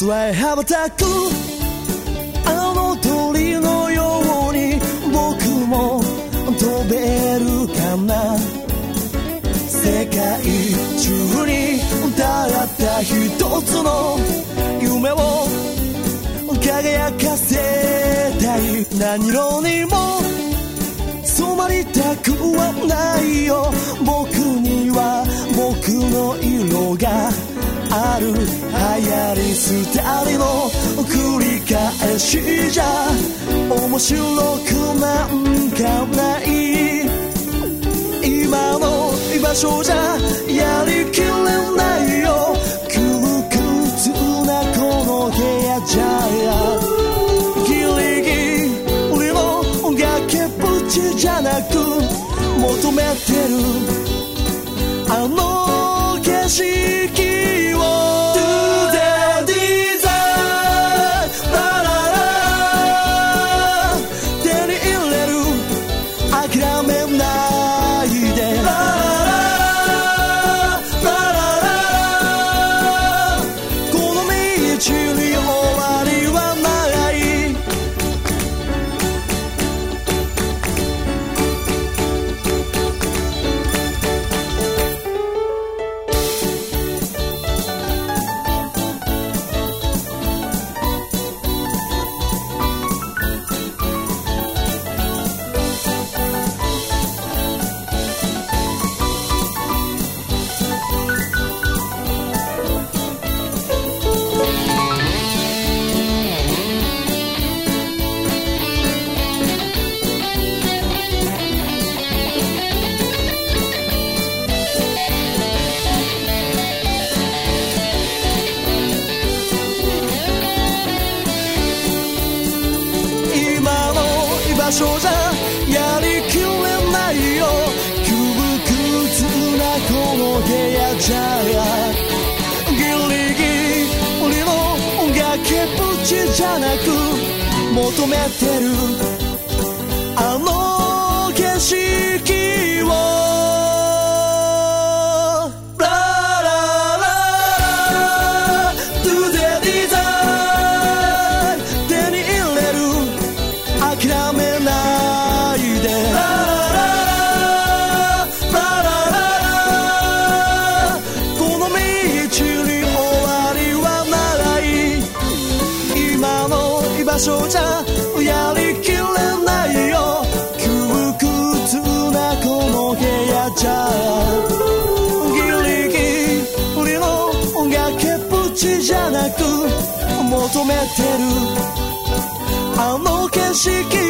空へ羽ばたくあの鳥のように僕も飛べるかな。世界中にたった一つの夢を輝かせたい。何色にも染まりたくはないよ。僕には僕の色がある流行り廃りの繰り返しじゃ面白くなんかない。今の居場所じゃやりきれない。よ窮屈なこの部屋じゃギリギリの崖っぷちじゃなく求めてるあの景色じゃやりきれないよ。窮屈なこの部屋じゃギリギリの崖っぷちじゃなく求めてる。あの場所じゃやりきれないよ窮屈なこの部屋じゃギリギリの崖っぷちじゃなく求めてるあの景色